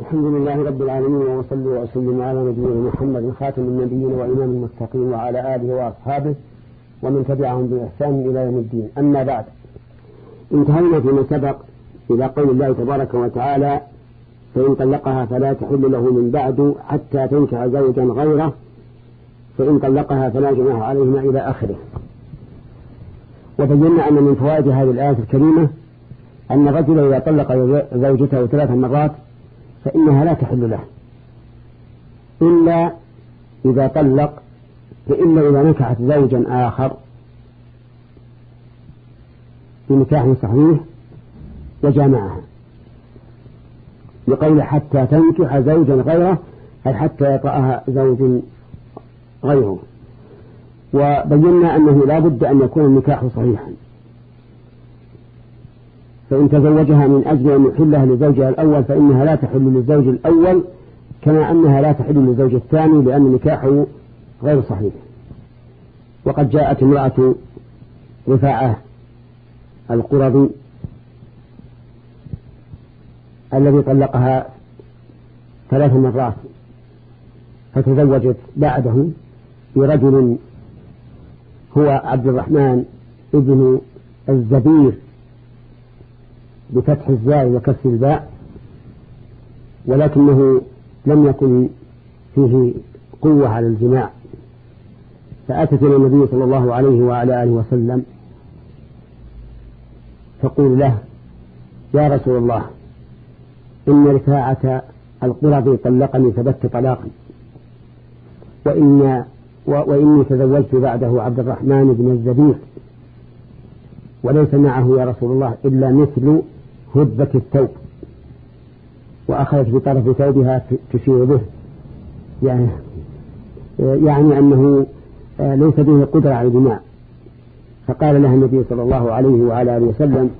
الحمد لله رب العالمين وصلي وسلم على نبينا محمد خاتم النبيين وإمام المتقين وعلى آله وأصحابه ومن تبعهم بإحسان إلى يوم الدين. أما بعد انتهينا فيما سبق إلى قول الله تبارك وتعالى فإن طلقها فلا تحل له من بعد حتى تنكح زوجا غيره فإن طلقها فلا جناح عليهما إلى آخره. وبينا أن من فوائد هذه الآية الكريمة أن الرجل إذا طلق زوجته ثلاث مرات فإنها لا تحل له. إلا إذا طلق فإلا إذا نكحت زوجا آخر بنكاح صحيح وجامعها لقول حتى تنكح زوجا غيره أي حتى يطأها زوج غيره. وبينا أنه لا بد أن يكون النكاح صحيحا. فإن تزوجها من أجل أن يحلها لزوجها الأول فإنها لا تحل للزوج الأول كما أنها لا تحل للزوج الثاني لأن نكاحه غير صحيح. وقد جاءت امرأة رفاعة القرظي الذي طلقها ثلاث مرات فتزوجت بعده برجل هو عبد الرحمن ابن الزبير. بفتح وكسر الباء ولكنه لم يكن فيه قوة على الجماع. فأتت إلى النبي صلى الله عليه وعلى آله وسلم تقول له يا رسول الله إن رفاعة القرظ طلقني فبت طلاقا وإن وإني تزوجت بعده عبد الرحمن بن الزبير وليس معه يا رسول الله إلا مثل هبة الثوب. وأخذت بطرف ثوبها تشير به. يعني يعني أنه ليس به قدرة على الجماع فقال لها النبي صلى الله عليه وعلى آله وسلم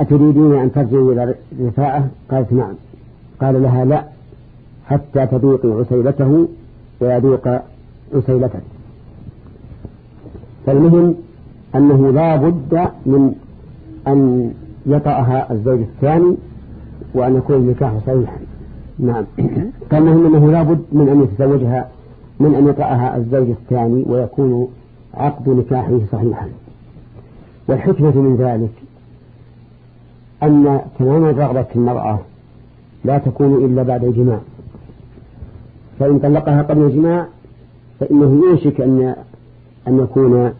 أتريدين أن ترجعي إلى رفاعة؟ قالت نعم. قال لها لا حتى تذوقي عسيلته ويذوق عسيلتك. فالمهم أنه لا بد من أن يطأها الزوج الثاني وأن يكون النكاح صحيحا. نعم. كما أنه لا بد من أن يتزوجها من أن يطأها الزوج الثاني ويكون عقد نكاحه صحيحا. والحكمة من ذلك أن تمام رغبة المرأة لا تكون إلا بعد الجماع. فإن طلقها قبل الجماع فإنه يوشك أن أن يكون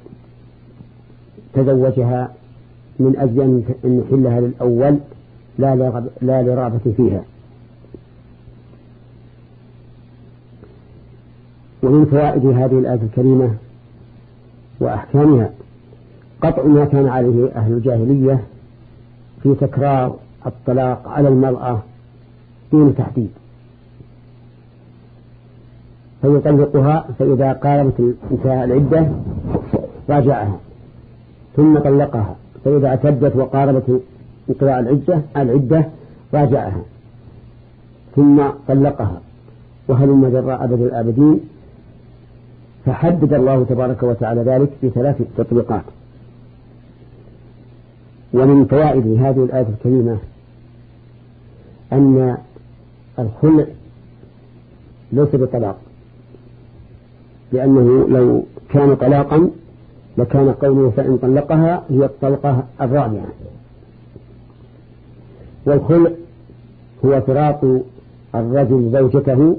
تزوجها من أجل أن يحلها للأول لا لا لرغبة فيها. ومن فوائد هذه الآية الكريمة وأحكامها قطع ما كان عليه أهل الجاهلية في تكرار الطلاق على المرأة دون تحديد. فيطلقها فإذا قاربت انتهاء العدة راجعها ثم طلقها. فإذا اعتدت وقاربت انقضاء العدة العدة راجعها ثم طلقها. وهلم جراء أبد الآبدين. فحدد الله تبارك وتعالى ذلك في ثلاث تطبيقات. ومن فوائد هذه الآية الكريمة أن الخلع ليس بطلاق لأنه لو كان طلاقا لكان قوله فإن طلقها هي الطلقة الرابعة. والخلع هو فراق الرجل زوجته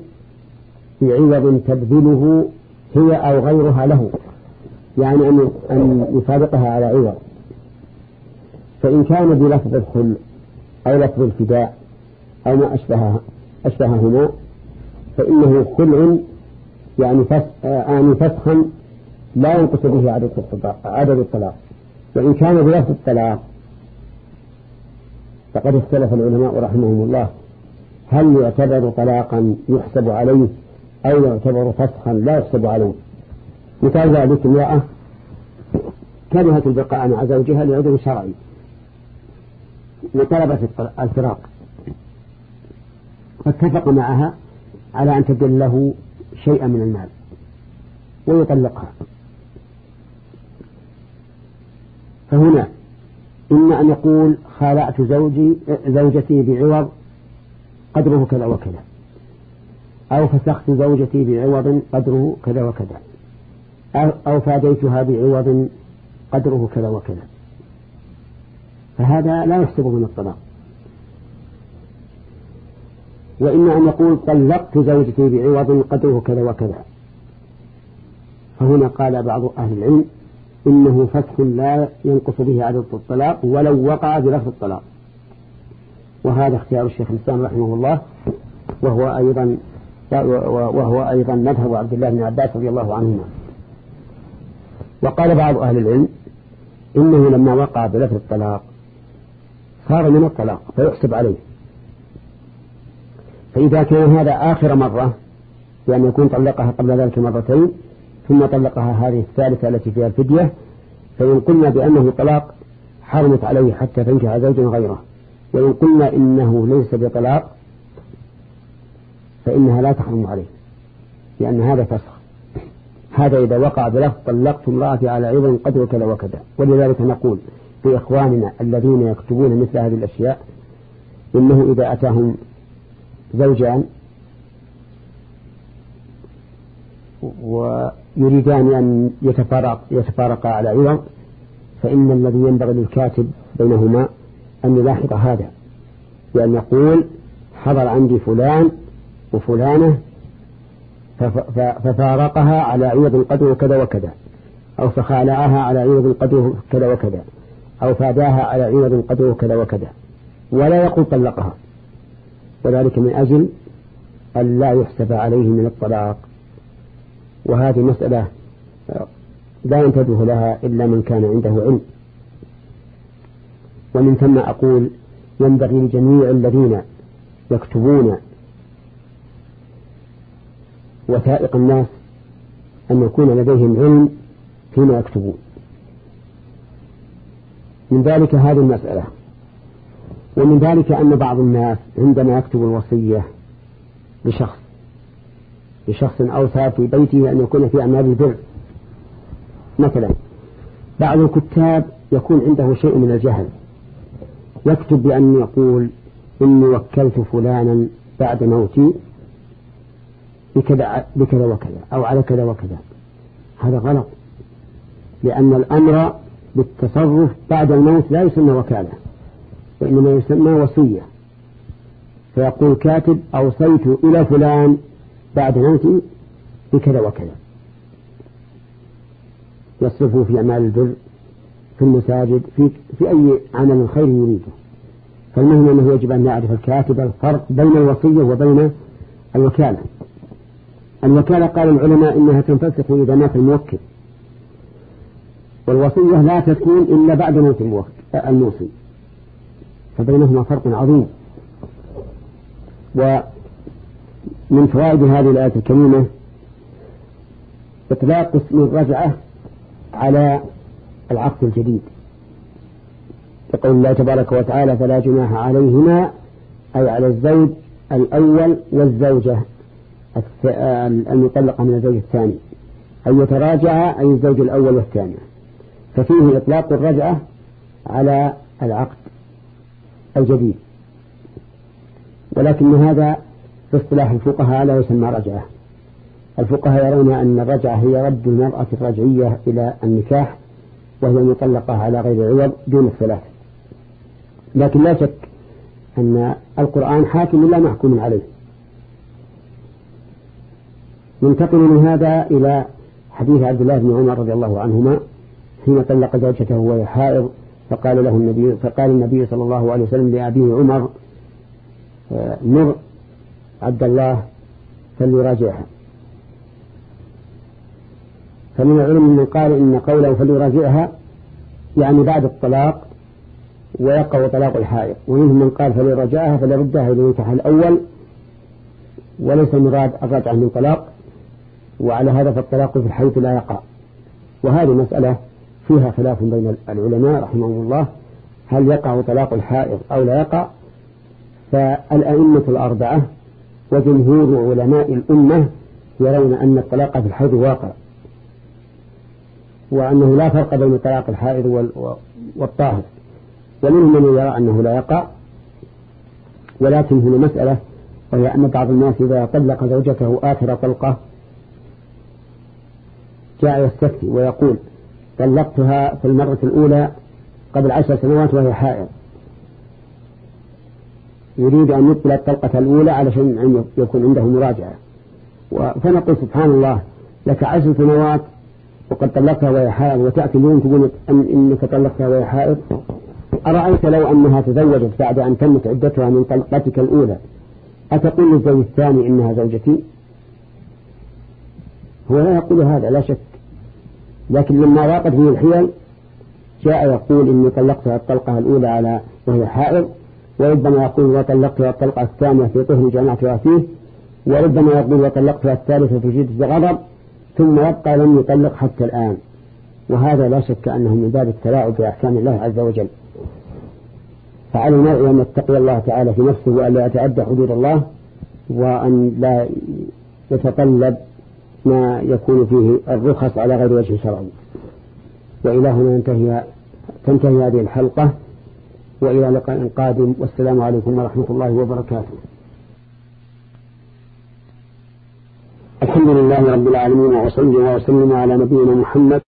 في عوض تبذله هي أو غيرها له يعني أن أن يفارقها على عوض. فإن كان بلفظ الخل أو لفظ الفداء أو ما أشبه أشبههما فإنه خلع يعني يعني فسخا لا ينقص به عدد الطلاق عدد الطلاق. وإن كان بلفظ الطلاق فقد اختلف العلماء رحمهم الله. هل يعتبر طلاقا يحسب عليه أو يعتبر فسخا لا يحسب عليه؟ مثال ذلك امرأة كرهت البقاء مع زوجها لعذر شرعي. وطلبت الفراق. فاتفق معها على أن تدل له شيئا من المال ويطلقها. فهنا إما أن يقول خالعت زوجي زوجتي بعوض قدره كذا وكذا أو فسخت زوجتي بعوض قدره كذا وكذا أو فاديتها بعوض قدره كذا وكذا. فهذا لا يحسب من الطلاق. وإما أن يقول طلقت زوجتي بعوض قدره كذا وكذا. فهنا قال بعض أهل العلم إنه فسخ لا ينقص به عدد الطلاق ولو وقع بلفظ الطلاق. وهذا اختيار الشيخ الإسلام رحمه الله وهو أيضا وهو أيضا مذهب عبد الله بن عباس رضي الله عنهما. وقال بعض أهل العلم إنه لما وقع بلفظ الطلاق صار من الطلاق فيحسب عليه. فإذا كان هذا آخر مرة بأن يكون طلقها قبل ذلك مرتين ثم طلقها هذه الثالثة التي فيها الفدية فإن قلنا بأنه طلاق حرمت عليه حتى تنكح زوجا غيره. وإن قلنا إنه ليس بطلاق فإنها لا تحرم عليه لأن هذا فسخ. هذا إذا وقع بلفظ طلقت امرأتي على عوض قدر كذا وكذا. ولذلك نقول لإخواننا الذين يكتبون مثل هذه الأشياء إنه إذا أتاهم زوجان ويريدان أن يتفارق يتفارقا على عوض فإن الذي ينبغي للكاتب بينهما أن يلاحظ هذا بأن يقول حضر عندي فلان وفلانة ففارقها على عوض قدره كذا وكذا أو فخالعها على عوض قدره كذا وكذا أو فاداها على عوض قدره كذا وكذا ولا يقول طلقها. وذلك من أجل أن لا يحسب عليه من الطلاق. وهذه مسألة لا ينتبه لها إلا من كان عنده علم. ومن ثم أقول ينبغي لجميع الذين يكتبون وثائق الناس أن يكون لديهم علم فيما يكتبون. من ذلك هذه المسألة. ومن ذلك أن بعض الناس عندما يكتب الوصية لشخص لشخص أوصى في بيته أن يكون في أعمال البر. مثلا بعض الكتاب يكون عنده شيء من الجهل. يكتب بأن يقول إني وكلت فلانا بعد موتي بكذا, بكذا وكذا أو على كذا وكذا. هذا غلط لأن الأمر بالتصرف بعد الموت لا يسمى وكالة وإنما يسمى وصية. فيقول كاتب أوصيت إلى فلان بعد موتي بكذا وكذا. يصرفه في أعمال البر في المساجد في, في أي عمل خير يريده. فالمهم أنه يجب أن يعرف الكاتب الفرق بين الوصية وبين الوكالة. الوكالة قال العلماء إنها تنفسخ إذا مات الموكل. والوصية لا تكون إلا بعد موت الموصي. فبينهما فرق عظيم. ومن فوائد هذه الآية الكريمة إطلاق اسم الرجعة على العقد الجديد. يقول الله تبارك وتعالى فلا جناح عليهما أي على الزوج الأول والزوجة المطلقة من الزوج الثاني. أن يتراجع أي الزوج الأول والثاني. ففيه إطلاق الرجعة على العقد الجديد. ولكن هذا في اصطلاح الفقهاء لا يسمى رجعة. الفقهاء يرون أن الرجعة هي رد المرأة الرجعية إلى النكاح وهي المطلقة على غير عوض دون الثلاث لكن لا شك أن القرآن حاكم لا محكوم عليه. ننتقل من هذا إلى حديث عبد الله بن عمر رضي الله عنهما حين طلق زوجته وهي حائض فقال له النبي فقال النبي صلى الله عليه وسلم لأبيه عمر مر عبد الله فليراجعها فمن العلم من قال إن قوله فليراجعها يعني بعد الطلاق ويقع طلاق الحائض. ومنهم من قال فليراجعها فليردها إلى النكاح الأول وليس المراد الرجعة من طلاق. وعلى هذا فالطلاق في الحيث لا يقع. وهذه مسألة فيها خلاف بين العلماء رحمهم الله. هل يقع طلاق الحائض أو لا يقع؟ فالأئمة الأربعة وجمهور علماء الأمة يرون أن الطلاق في الحيض واقع وأنه لا فرق بين طلاق الحائض والطاهر. ومنهم من يرى أنه لا يقع ولكن هنا مسألة وهي أن بعض الناس إذا طلق زوجته آخر طلقة جاء يستفتي ويقول طلقتها في المرة الأولى قبل عشر سنوات وهي حائض. يريد أن يبطل الطلقة الأولى علشان أن يكون عنده مراجعة. فنقول سبحان الله لك عشر سنوات وقد طلقتها وهي حائض وتأتي اليوم تقول أن إنك طلقتها وهي حائض. أرأيت لو أنها تزوجت بعد أن تمت عدتها من طلقتك الأولى؟ أتقول للزوج الثاني إنها زوجتي؟ هو لا يقول هذا لا شك. لكن لما ضاقت به الحيل جاء يقول إني طلقتها الطلقة الأولى على وهي حائض. وربما يقول وطلقتها الطلقة الثانية في طهر جمعتها فيه وربما يقول وطلقتها الثالثة في جد غضب ثم يبقى لم يطلق حتى الآن. وهذا لا شك أنه من باب التلاعب بأحكام الله عز وجل. فعلى المرء أن يتقي الله تعالى في نفسه وأن لا يتعدى حدود الله وأن لا يتطلب ما يكون فيه الرخص على غير وجه شرعي. وإلى هنا ينتهي تنتهي هذه الحلقة. وإلى لقاء قادم والسلام عليكم ورحمة الله وبركاته. الحمد لله رب العالمين وصلي وسلم على نبينا محمد